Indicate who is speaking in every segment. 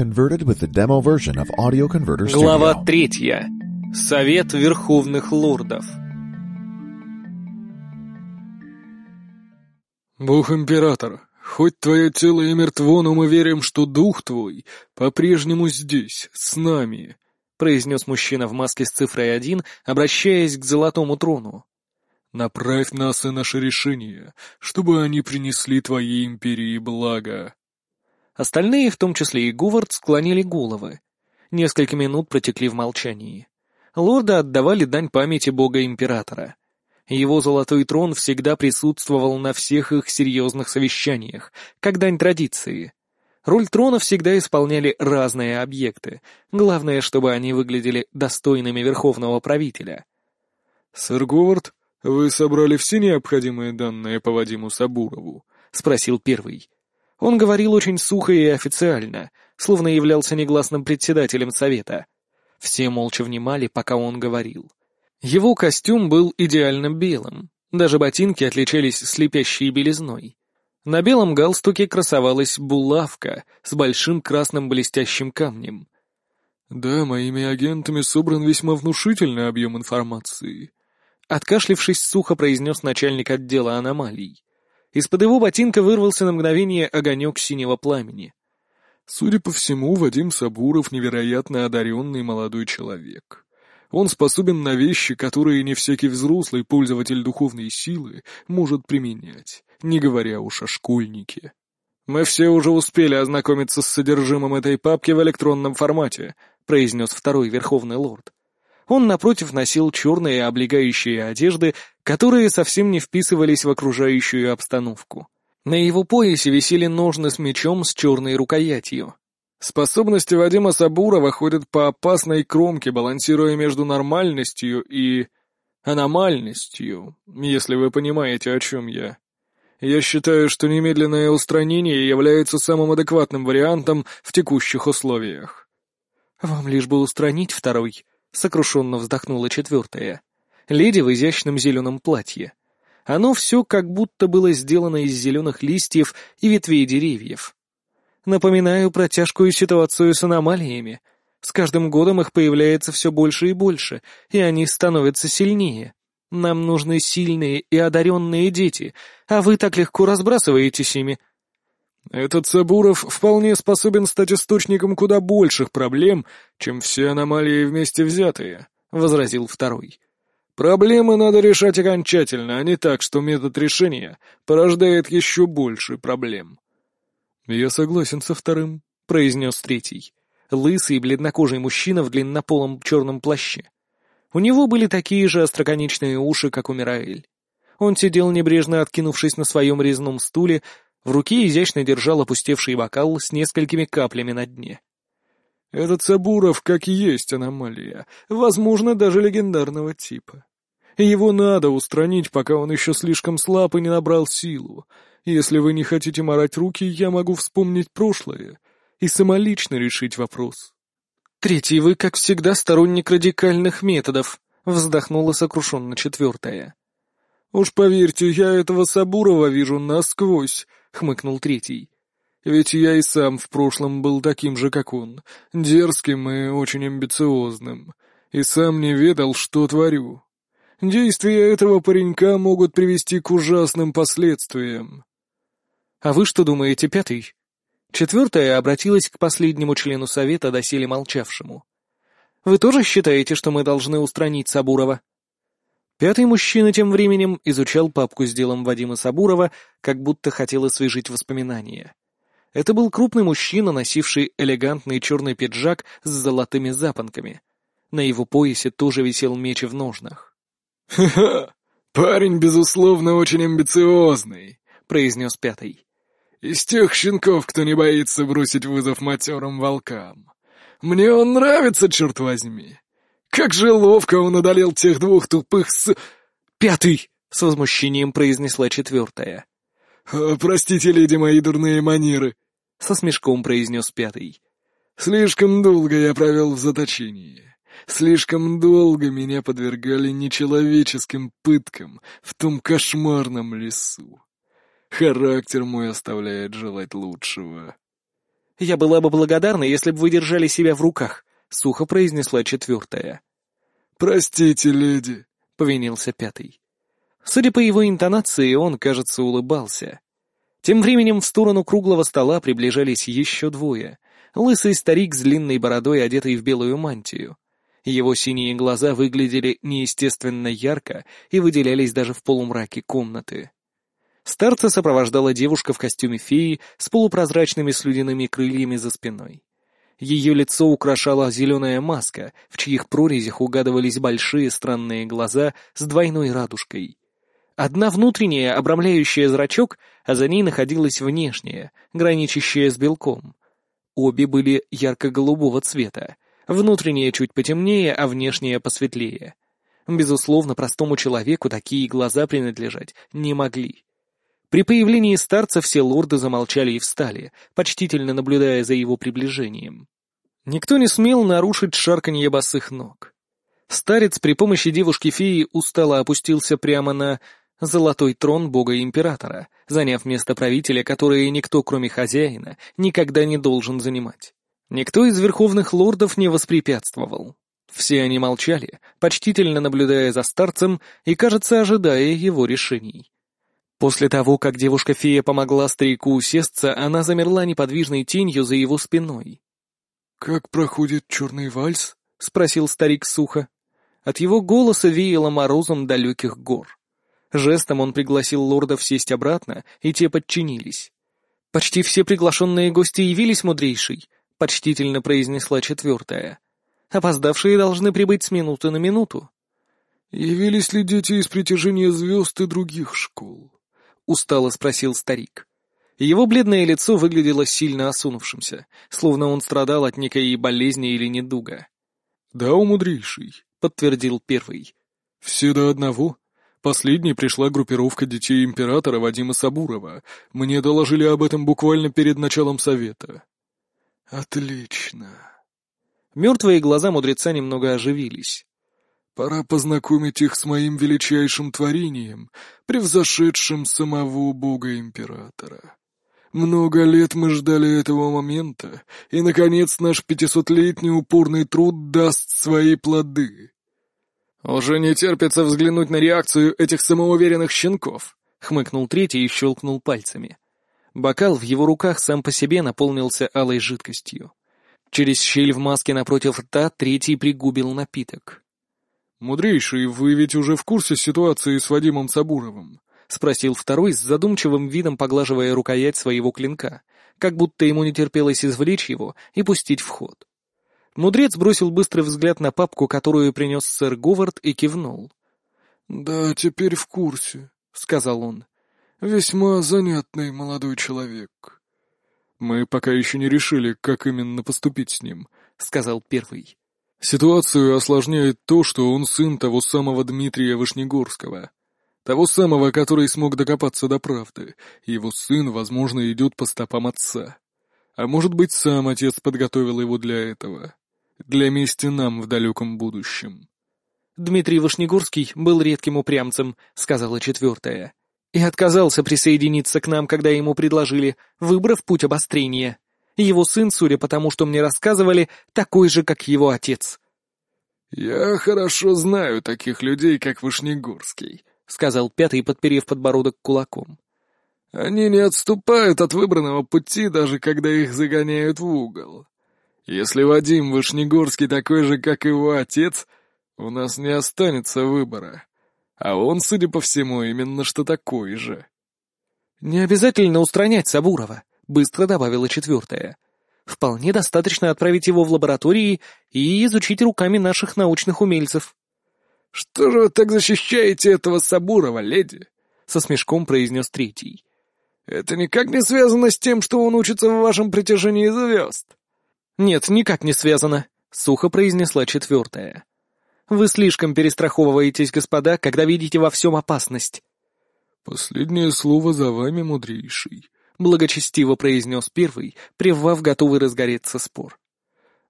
Speaker 1: converted with the demo version of Audio Converter Studio.
Speaker 2: Глава третья. Совет Верховных Лордов.
Speaker 3: «Бог Император, хоть твое тело и мертво, но мы верим, что дух твой по-прежнему здесь, с нами», произнес мужчина в маске с цифрой один, обращаясь к Золотому Трону. «Направь нас и наши решения, чтобы они принесли твоей империи благо».
Speaker 2: Остальные, в том числе и Говард, склонили головы. Несколько минут протекли в молчании. Лорды отдавали дань памяти бога-императора. Его золотой трон всегда присутствовал на всех их серьезных совещаниях, как дань традиции. Роль трона всегда исполняли разные объекты, главное, чтобы они выглядели достойными верховного правителя.
Speaker 3: «Сэр Говард, вы собрали все необходимые данные по Вадиму Сабурову?» — спросил первый.
Speaker 2: Он говорил очень сухо и официально, словно являлся негласным председателем совета. Все молча внимали, пока он говорил. Его костюм был идеально белым, даже ботинки отличались слепящей белизной. На белом галстуке красовалась булавка с большим красным блестящим камнем.
Speaker 3: «Да, моими агентами собран весьма внушительный объем информации», —
Speaker 2: откашлившись сухо произнес начальник отдела аномалий. Из-под его ботинка вырвался на мгновение огонек синего пламени.
Speaker 3: Судя по всему, Вадим Сабуров невероятно одаренный молодой человек. Он способен на вещи, которые не всякий взрослый пользователь духовной силы может применять, не говоря уж о школьнике.
Speaker 2: «Мы все уже успели ознакомиться с содержимым этой папки в электронном формате», произнес второй Верховный Лорд. Он, напротив, носил черные облегающие одежды, которые совсем не вписывались в окружающую обстановку. На его поясе висели ножны с мечом с черной рукоятью. Способности Вадима Сабурова ходят по опасной кромке, балансируя между нормальностью и... аномальностью, если вы понимаете, о чем я. Я считаю, что немедленное устранение является самым адекватным вариантом в текущих условиях. «Вам лишь бы устранить второй», — сокрушенно вздохнула четвертая. Леди в изящном зеленом платье. Оно все как будто было сделано из зеленых листьев и ветвей деревьев. Напоминаю про тяжкую ситуацию с аномалиями. С каждым годом их появляется все больше и больше, и они становятся сильнее. Нам нужны сильные и одаренные дети, а вы так легко разбрасываетесь ими.
Speaker 3: Этот Сабуров вполне способен стать источником куда больших проблем, чем все аномалии вместе взятые, — возразил второй. Проблемы надо решать окончательно, а не так, что метод решения порождает еще больше проблем. «Я согласен со вторым», — произнес третий. Лысый и бледнокожий мужчина в длиннополом черном плаще. У него были такие же остроконечные уши, как у Мираэль. Он сидел небрежно откинувшись на своем резном стуле, в руке изящно держал опустевший бокал с несколькими каплями на дне. Этот Сабуров как есть аномалия, возможно, даже легендарного типа. Его надо устранить, пока он еще слишком слаб и не набрал силу. Если вы не хотите морать руки, я могу вспомнить прошлое и самолично решить вопрос.
Speaker 2: «Третий, вы, как всегда, сторонник радикальных методов», — вздохнула сокрушенно четвертая.
Speaker 3: «Уж поверьте, я этого Сабурова вижу насквозь», — хмыкнул третий. «Ведь я и сам в прошлом был таким же, как он, дерзким и очень амбициозным, и сам не ведал, что творю. Действия этого паренька могут привести к ужасным последствиям».
Speaker 2: «А вы что думаете, пятый?» Четвертая обратилась к последнему члену совета, доселе молчавшему. «Вы тоже считаете, что мы должны устранить Сабурова?» Пятый мужчина тем временем изучал папку с делом Вадима Сабурова, как будто хотел освежить воспоминания. Это был крупный мужчина, носивший элегантный черный пиджак с золотыми запонками. На его поясе тоже висел меч в ножнах.
Speaker 3: «Ха-ха! Парень, безусловно, очень амбициозный», — произнес пятый. «Из тех щенков, кто не боится бросить вызов матерым волкам. Мне он нравится, черт возьми. Как же ловко он одолел тех двух тупых с...
Speaker 2: Пятый! С возмущением произнесла четвертая.
Speaker 3: «А, «Простите, леди, мои дурные манеры», —
Speaker 2: со смешком произнес пятый.
Speaker 3: «Слишком долго я провел в заточении. Слишком долго меня подвергали нечеловеческим пыткам в том кошмарном лесу. Характер мой оставляет желать лучшего».
Speaker 2: «Я была бы благодарна, если бы вы держали себя в руках», — сухо произнесла четвертая.
Speaker 3: «Простите, леди», — повинился пятый.
Speaker 2: Судя по его интонации, он, кажется, улыбался. Тем временем в сторону круглого стола приближались еще двое. Лысый старик с длинной бородой, одетый в белую мантию. Его синие глаза выглядели неестественно ярко и выделялись даже в полумраке комнаты. Старца сопровождала девушка в костюме феи с полупрозрачными слюдяными крыльями за спиной. Ее лицо украшала зеленая маска, в чьих прорезях угадывались большие странные глаза с двойной радужкой. Одна внутренняя, обрамляющая зрачок, а за ней находилась внешняя, граничащая с белком. Обе были ярко-голубого цвета, внутренняя чуть потемнее, а внешняя посветлее. Безусловно, простому человеку такие глаза принадлежать не могли. При появлении старца все лорды замолчали и встали, почтительно наблюдая за его приближением. Никто не смел нарушить шарканье босых ног. Старец при помощи девушки-феи устало опустился прямо на золотой трон бога-императора, заняв место правителя, которое никто, кроме хозяина, никогда не должен занимать. Никто из верховных лордов не воспрепятствовал. Все они молчали, почтительно наблюдая за старцем и, кажется, ожидая его решений. После того, как девушка-фея помогла старику усесться, она замерла неподвижной тенью за его спиной.
Speaker 3: «Как проходит черный вальс?» — спросил старик сухо.
Speaker 2: От его голоса веяло морозом далеких гор. Жестом он пригласил лордов сесть обратно, и те подчинились. «Почти все приглашенные гости явились, мудрейший», — почтительно произнесла четвертая. «Опоздавшие должны прибыть с минуты на минуту».
Speaker 3: «Явились ли дети из притяжения звезд и других школ?» — устало спросил старик.
Speaker 2: Его бледное лицо выглядело сильно осунувшимся, словно он страдал от некой болезни или недуга.
Speaker 3: «Да, умудрейший», — подтвердил первый. «Все до одного. Последней пришла группировка детей императора Вадима Сабурова. Мне доложили об этом буквально перед началом совета. Отлично.
Speaker 2: Мертвые глаза мудреца немного оживились.
Speaker 3: Пора познакомить их с моим величайшим творением, превзошедшим самого бога-императора. Много лет мы ждали этого момента, и, наконец, наш пятисотлетний упорный труд даст свои плоды.
Speaker 2: «Уже не терпится взглянуть на реакцию этих самоуверенных щенков», — хмыкнул третий и щелкнул пальцами. Бокал в его руках сам по себе наполнился алой жидкостью. Через щель в маске напротив рта третий пригубил напиток.
Speaker 3: «Мудрейший, вы ведь уже в курсе ситуации с Вадимом Сабуровым?» — спросил второй с задумчивым видом, поглаживая рукоять своего клинка, как будто ему не терпелось извлечь его и пустить в ход.
Speaker 2: Мудрец бросил быстрый взгляд на папку, которую принес сэр Говард, и кивнул.
Speaker 3: «Да, теперь в курсе», — сказал он. «Весьма занятный молодой человек». «Мы пока еще не решили, как именно поступить с ним», — сказал первый. «Ситуацию осложняет то, что он сын того самого Дмитрия Вышнегорского. Того самого, который смог докопаться до правды. Его сын, возможно, идет по стопам отца. А может быть, сам отец подготовил его для этого для мести нам в далеком будущем.
Speaker 2: Дмитрий Вышнегурский был редким упрямцем, сказала четвертая, и отказался присоединиться к нам, когда ему предложили, выбрав путь обострения. Его сын, судя по тому, что мне рассказывали, такой же, как его отец.
Speaker 3: «Я хорошо знаю таких людей, как Вышнегурский», — сказал пятый, подперев подбородок кулаком. «Они не отступают от выбранного пути, даже когда их загоняют в угол. Если Вадим Вышнегорский такой же, как его отец, у нас не останется выбора. А он, судя по всему, именно что такой же.
Speaker 2: «Не обязательно устранять Сабурова», — быстро добавила четвертая. «Вполне достаточно отправить его в лаборатории и изучить руками наших научных умельцев».
Speaker 3: «Что же вы так защищаете этого Сабурова, леди?» — со смешком произнес третий. «Это никак не связано с тем, что он учится в вашем притяжении звезд».
Speaker 2: «Нет, никак не связано», — сухо произнесла четвертая. «Вы слишком перестраховываетесь, господа, когда видите во всем опасность».
Speaker 3: «Последнее слово за вами, мудрейший», —
Speaker 2: благочестиво произнес первый, прервав готовый разгореться спор.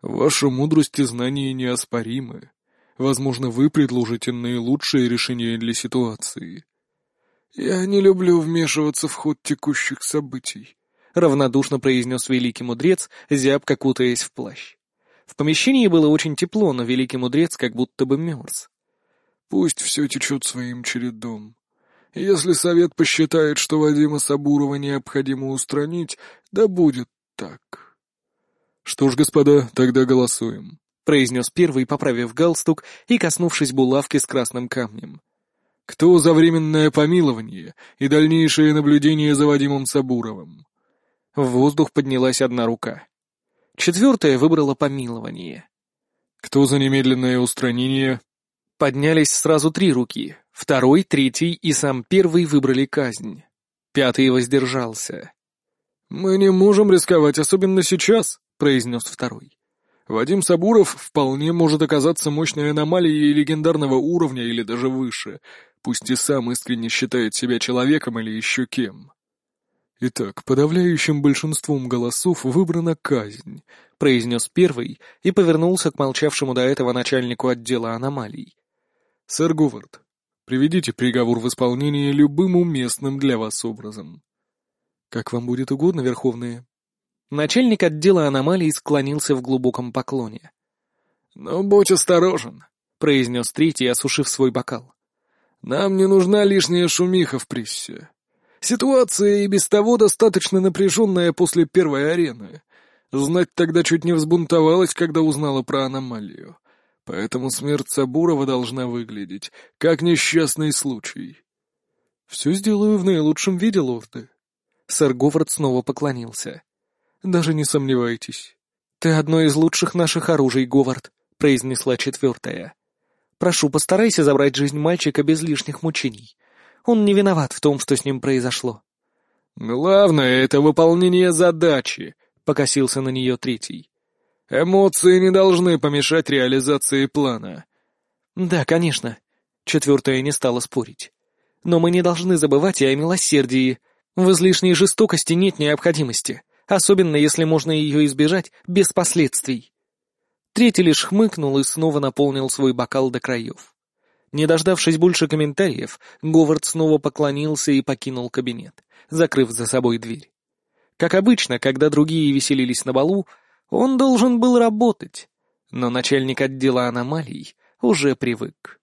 Speaker 3: «Ваша мудрость и знания неоспоримы. Возможно, вы предложите наилучшее решение для ситуации». «Я не люблю вмешиваться в ход текущих событий», —
Speaker 4: равнодушно произнес великий мудрец, зябко кутаясь в плащ. В помещении было очень тепло, но великий мудрец как будто бы мерз.
Speaker 2: «Пусть все течет своим чередом. Если совет посчитает, что Вадима Сабурова необходимо устранить, да будет так». «Что ж, господа, тогда голосуем», — произнес первый, поправив галстук и коснувшись булавки с красным камнем. «Кто за временное помилование и дальнейшее наблюдение за Вадимом Сабуровым?» В воздух поднялась одна рука. Четвертая выбрала помилование. «Кто за немедленное устранение?» Поднялись сразу три руки. Второй, третий и сам первый выбрали казнь. Пятый воздержался. «Мы не можем рисковать, особенно сейчас», — произнес второй. «Вадим Сабуров вполне может оказаться мощной аномалией легендарного уровня или даже выше, пусть и сам искренне считает себя человеком или еще кем. «Итак, подавляющим большинством голосов выбрана казнь», — произнес первый и повернулся к молчавшему до этого начальнику отдела аномалий. «Сэр Говард, приведите приговор в исполнение любым уместным для вас образом». «Как вам будет угодно, Верховные». Начальник отдела аномалий склонился в глубоком поклоне. «Но будь осторожен», —
Speaker 4: произнес третий, осушив свой бокал.
Speaker 2: «Нам не нужна лишняя шумиха в прессе. Ситуация и без того достаточно напряженная после первой арены. Знать тогда чуть не взбунтовалась, когда узнала про аномалию. Поэтому смерть Сабурова должна выглядеть как несчастный случай.
Speaker 4: «Все сделаю в наилучшем виде, лорды». Сэр Говард снова поклонился. «Даже не сомневайтесь. Ты одно из лучших наших оружий, Говард», — произнесла четвертая. «Прошу, постарайся забрать жизнь мальчика без лишних мучений. Он не виноват в том, что с ним произошло.
Speaker 2: «Главное — это выполнение задачи», — покосился на нее третий. «Эмоции не должны помешать реализации плана».
Speaker 4: «Да, конечно». Четвертая не стала спорить. «Но мы не должны забывать и о милосердии. В излишней жестокости нет необходимости, особенно если можно ее избежать без последствий». Третий лишь хмыкнул и снова наполнил свой бокал до краев. Не дождавшись больше комментариев, Говард снова поклонился и покинул кабинет, закрыв за собой дверь. Как обычно, когда другие веселились на балу, он должен был работать, но начальник отдела аномалий уже привык.